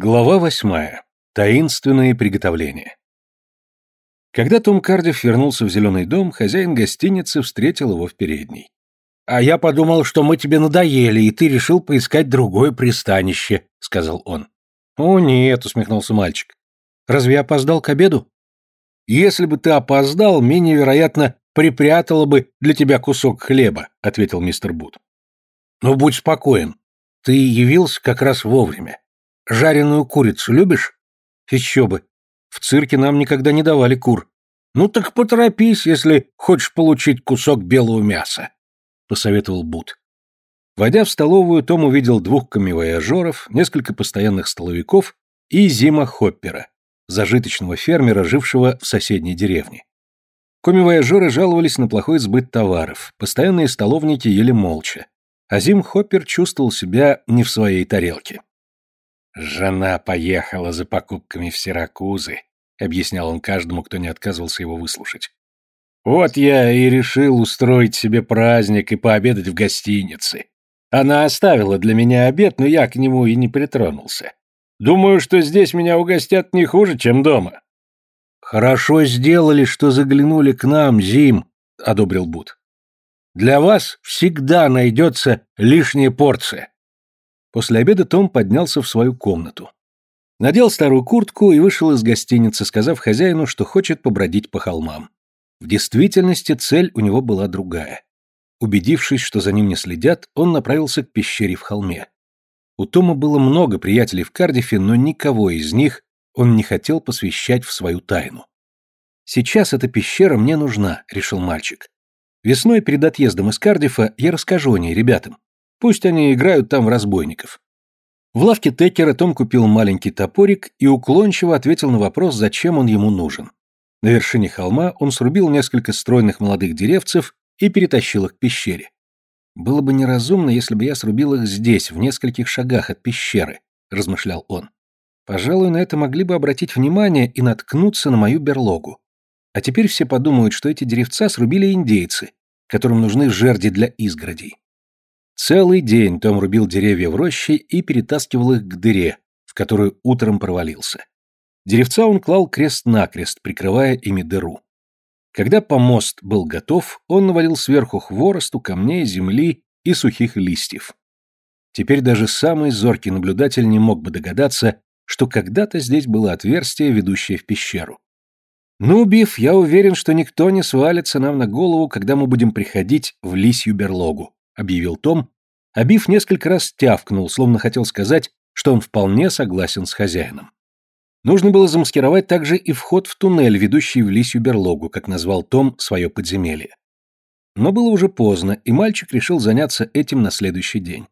Глава восьмая. Таинственные приготовления. Когда Том Кардив вернулся в зеленый дом, хозяин гостиницы встретил его в передней. «А я подумал, что мы тебе надоели, и ты решил поискать другое пристанище», — сказал он. «О, нет», — усмехнулся мальчик. «Разве я опоздал к обеду?» «Если бы ты опоздал, менее вероятно, припрятала бы для тебя кусок хлеба», — ответил мистер Бут. «Но будь спокоен. Ты явился как раз вовремя. Жареную курицу любишь? Еще бы. В цирке нам никогда не давали кур. Ну так поторопись, если хочешь получить кусок белого мяса, посоветовал Бут. Войдя в столовую, Том увидел двух камевояжеров, несколько постоянных столовиков и Зима Хоппера, зажиточного фермера, жившего в соседней деревне. Комивояжеры жаловались на плохой сбыт товаров, постоянные столовники ели молча, а Зим Хоппер чувствовал себя не в своей тарелке. «Жена поехала за покупками в Сиракузы», — объяснял он каждому, кто не отказывался его выслушать. «Вот я и решил устроить себе праздник и пообедать в гостинице. Она оставила для меня обед, но я к нему и не притронулся. Думаю, что здесь меня угостят не хуже, чем дома». «Хорошо сделали, что заглянули к нам, Зим», — одобрил Бут. «Для вас всегда найдется лишняя порция». После обеда Том поднялся в свою комнату. Надел старую куртку и вышел из гостиницы, сказав хозяину, что хочет побродить по холмам. В действительности цель у него была другая. Убедившись, что за ним не следят, он направился к пещере в холме. У Тома было много приятелей в Кардифе, но никого из них он не хотел посвящать в свою тайну. «Сейчас эта пещера мне нужна», — решил мальчик. «Весной перед отъездом из Кардифа я расскажу о ней ребятам. Пусть они играют там в разбойников. В лавке Теккера Том купил маленький топорик и уклончиво ответил на вопрос, зачем он ему нужен. На вершине холма он срубил несколько стройных молодых деревцев и перетащил их к пещере. «Было бы неразумно, если бы я срубил их здесь, в нескольких шагах от пещеры», — размышлял он. «Пожалуй, на это могли бы обратить внимание и наткнуться на мою берлогу. А теперь все подумают, что эти деревца срубили индейцы, которым нужны жерди для изгородей. Целый день Том рубил деревья в роще и перетаскивал их к дыре, в которую утром провалился. Деревца он клал крест-накрест, прикрывая ими дыру. Когда помост был готов, он навалил сверху хворосту, камней, земли и сухих листьев. Теперь даже самый зоркий наблюдатель не мог бы догадаться, что когда-то здесь было отверстие, ведущее в пещеру. «Ну, Биф, я уверен, что никто не свалится нам на голову, когда мы будем приходить в лисью берлогу», объявил Том, а Биф несколько раз тявкнул, словно хотел сказать, что он вполне согласен с хозяином. Нужно было замаскировать также и вход в туннель, ведущий в лисью берлогу, как назвал Том свое подземелье. Но было уже поздно, и мальчик решил заняться этим на следующий день.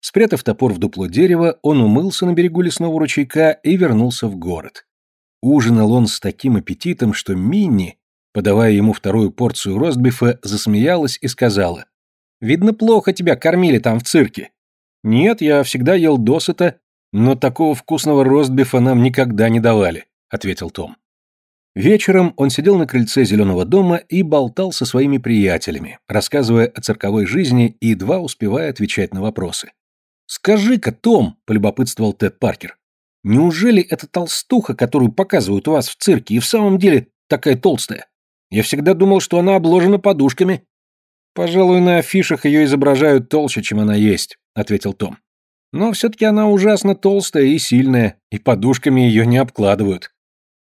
Спрятав топор в дупло дерева, он умылся на берегу лесного ручейка и вернулся в город. Ужинал он с таким аппетитом, что Минни, подавая ему вторую порцию ростбифа, засмеялась и сказала, Видно, плохо тебя кормили там в цирке. Нет, я всегда ел досыта, но такого вкусного ростбифа нам никогда не давали, ответил Том. Вечером он сидел на крыльце зеленого дома и болтал со своими приятелями, рассказывая о цирковой жизни и едва успевая отвечать на вопросы. «Скажи-ка, Том», — полюбопытствовал Тед Паркер, «неужели эта толстуха, которую показывают у вас в цирке, и в самом деле такая толстая? Я всегда думал, что она обложена подушками». «Пожалуй, на афишах ее изображают толще, чем она есть», — ответил Том. «Но все-таки она ужасно толстая и сильная, и подушками ее не обкладывают».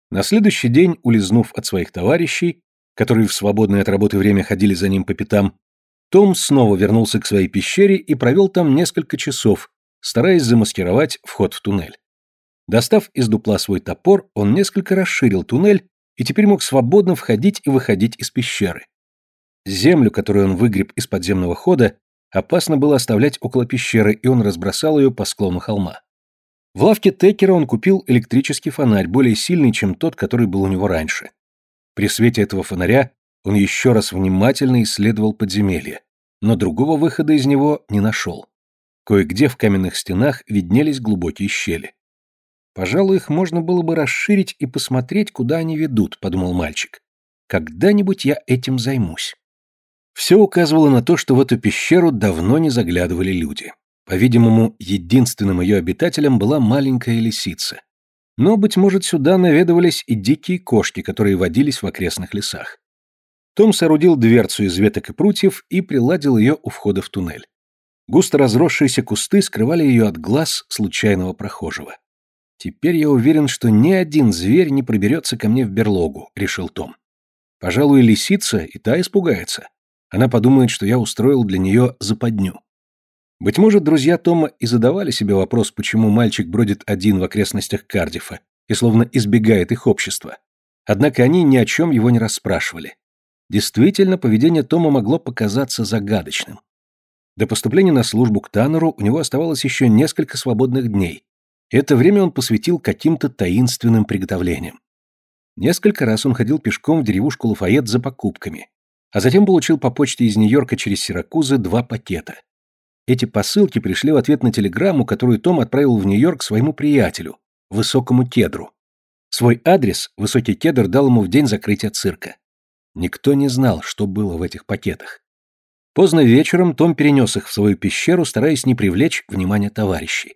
На следующий день, улизнув от своих товарищей, которые в свободное от работы время ходили за ним по пятам, том снова вернулся к своей пещере и провел там несколько часов, стараясь замаскировать вход в туннель. Достав из дупла свой топор, он несколько расширил туннель и теперь мог свободно входить и выходить из пещеры. Землю, которую он выгреб из подземного хода, опасно было оставлять около пещеры, и он разбросал ее по склону холма. В лавке Текера он купил электрический фонарь, более сильный, чем тот, который был у него раньше. При свете этого фонаря он еще раз внимательно исследовал подземелье, но другого выхода из него не нашел. Кое-где в каменных стенах виднелись глубокие щели. «Пожалуй, их можно было бы расширить и посмотреть, куда они ведут», — подумал мальчик. «Когда-нибудь я этим займусь». Все указывало на то, что в эту пещеру давно не заглядывали люди. По-видимому, единственным ее обитателем была маленькая лисица. Но, быть может, сюда наведывались и дикие кошки, которые водились в окрестных лесах. Том соорудил дверцу из веток и прутьев и приладил ее у входа в туннель. Густо разросшиеся кусты скрывали ее от глаз случайного прохожего. «Теперь я уверен, что ни один зверь не проберется ко мне в берлогу», — решил Том. «Пожалуй, лисица и та испугается. Она подумает, что я устроил для нее западню». Быть может, друзья Тома и задавали себе вопрос, почему мальчик бродит один в окрестностях Кардифа и словно избегает их общества. Однако они ни о чем его не расспрашивали. Действительно, поведение Тома могло показаться загадочным. До поступления на службу к Таннеру у него оставалось еще несколько свободных дней. Это время он посвятил каким-то таинственным приготовлениям. Несколько раз он ходил пешком в деревушку Лафайет за покупками, а затем получил по почте из Нью-Йорка через Сиракузы два пакета. Эти посылки пришли в ответ на телеграмму, которую Том отправил в Нью-Йорк своему приятелю, Высокому Кедру. Свой адрес Высокий Кедр дал ему в день закрытия цирка. Никто не знал, что было в этих пакетах. Поздно вечером Том перенес их в свою пещеру, стараясь не привлечь внимание товарищей.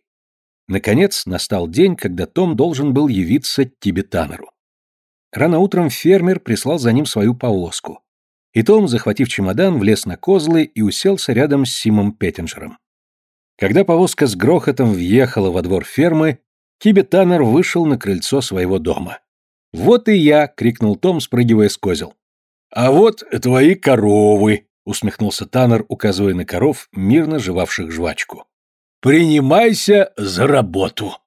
Наконец, настал день, когда Том должен был явиться Тибетанеру. Рано утром фермер прислал за ним свою повозку. И Том, захватив чемодан, влез на козлы и уселся рядом с Симом Петтинджером. Когда повозка с грохотом въехала во двор фермы, Киби Таннер вышел на крыльцо своего дома. «Вот и я!» — крикнул Том, спрыгивая с козел. «А вот твои коровы!» — усмехнулся Таннер, указывая на коров, мирно жевавших жвачку. «Принимайся за работу!»